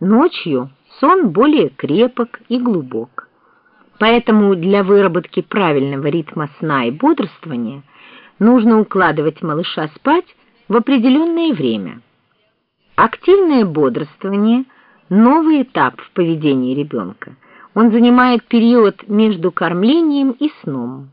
Ночью сон более крепок и глубок. Поэтому для выработки правильного ритма сна и бодрствования нужно укладывать малыша спать в определенное время. Активное бодрствование – новый этап в поведении ребенка. Он занимает период между кормлением и сном.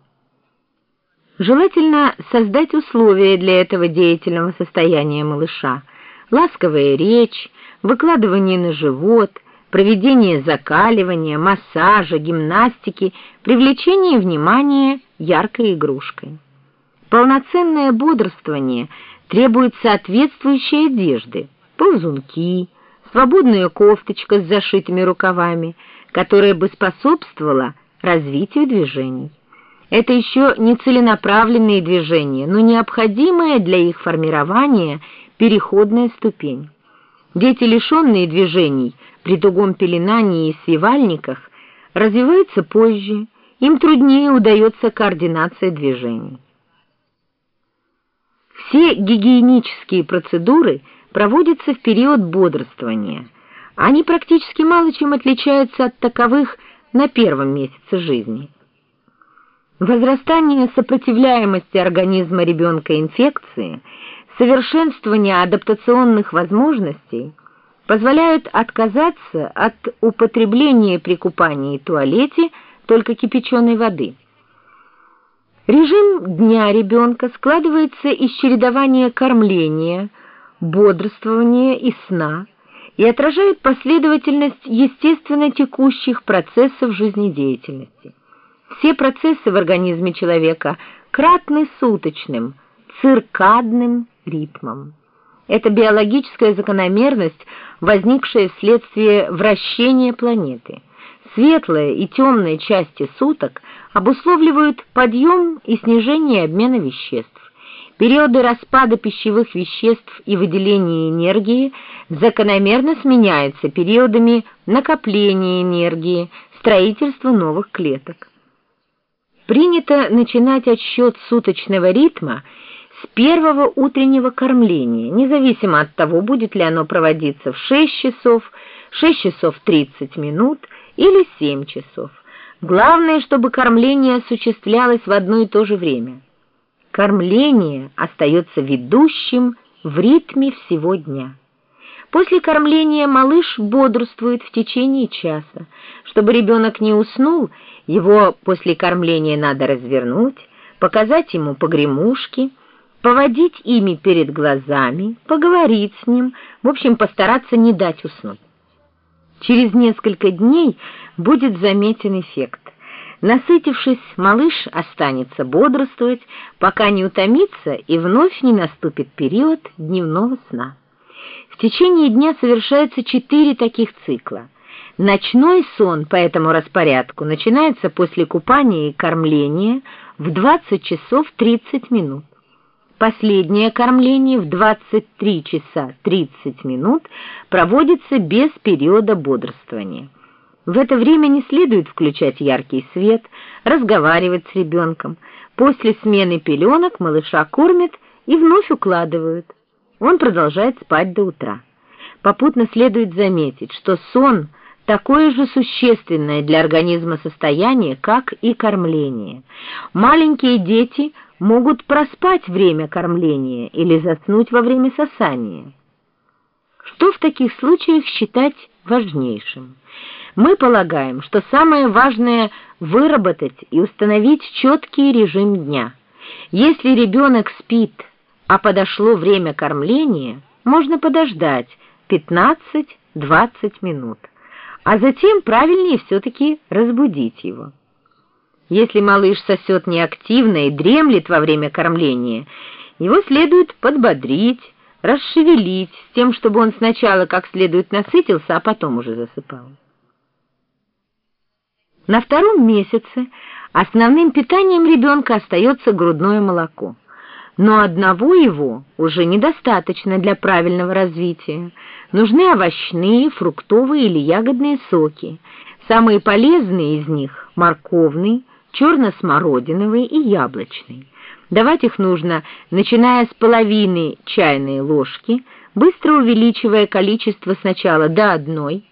Желательно создать условия для этого деятельного состояния малыша. Ласковая речь, выкладывание на живот, проведение закаливания, массажа, гимнастики, привлечение внимания яркой игрушкой. Полноценное бодрствование требует соответствующей одежды, ползунки, свободная кофточка с зашитыми рукавами, которая бы способствовала развитию движений. Это еще не целенаправленные движения, но необходимая для их формирования переходная ступень. Дети, лишенные движений при тугом пеленании и свивальниках, развиваются позже, им труднее удается координация движений. Все гигиенические процедуры проводятся в период бодрствования. Они практически мало чем отличаются от таковых на первом месяце жизни. Возрастание сопротивляемости организма ребенка инфекции – совершенствование адаптационных возможностей позволяют отказаться от употребления при купании и туалете только кипяченой воды. Режим дня ребенка складывается из чередования кормления, бодрствования и сна и отражает последовательность естественно текущих процессов жизнедеятельности. Все процессы в организме человека кратны суточным, циркадным ритмом. Это биологическая закономерность, возникшая вследствие вращения планеты. Светлая и темная части суток обусловливают подъем и снижение обмена веществ. Периоды распада пищевых веществ и выделения энергии закономерно сменяются периодами накопления энергии, строительства новых клеток. Принято начинать отсчет суточного ритма с первого утреннего кормления, независимо от того, будет ли оно проводиться в 6 часов, 6 часов 30 минут или 7 часов. Главное, чтобы кормление осуществлялось в одно и то же время. Кормление остается ведущим в ритме всего дня. После кормления малыш бодрствует в течение часа. Чтобы ребенок не уснул, его после кормления надо развернуть, показать ему погремушки, поводить ими перед глазами, поговорить с ним, в общем, постараться не дать уснуть. Через несколько дней будет заметен эффект. Насытившись, малыш останется бодрствовать, пока не утомится и вновь не наступит период дневного сна. В течение дня совершаются четыре таких цикла. Ночной сон по этому распорядку начинается после купания и кормления в 20 часов 30 минут. Последнее кормление в 23 часа 30 минут проводится без периода бодрствования. В это время не следует включать яркий свет, разговаривать с ребенком. После смены пеленок малыша кормят и вновь укладывают. Он продолжает спать до утра. Попутно следует заметить, что сон – такое же существенное для организма состояние, как и кормление. Маленькие дети могут проспать время кормления или заснуть во время сосания. Что в таких случаях считать важнейшим? Мы полагаем, что самое важное – выработать и установить четкий режим дня. Если ребенок спит, а подошло время кормления, можно подождать 15-20 минут а затем правильнее все-таки разбудить его. Если малыш сосет неактивно и дремлет во время кормления, его следует подбодрить, расшевелить, с тем, чтобы он сначала как следует насытился, а потом уже засыпал. На втором месяце основным питанием ребенка остается грудное молоко но одного его уже недостаточно для правильного развития. Нужны овощные, фруктовые или ягодные соки. Самые полезные из них – морковный, черно-смородиновый и яблочный. Давать их нужно, начиная с половины чайной ложки, быстро увеличивая количество сначала до одной,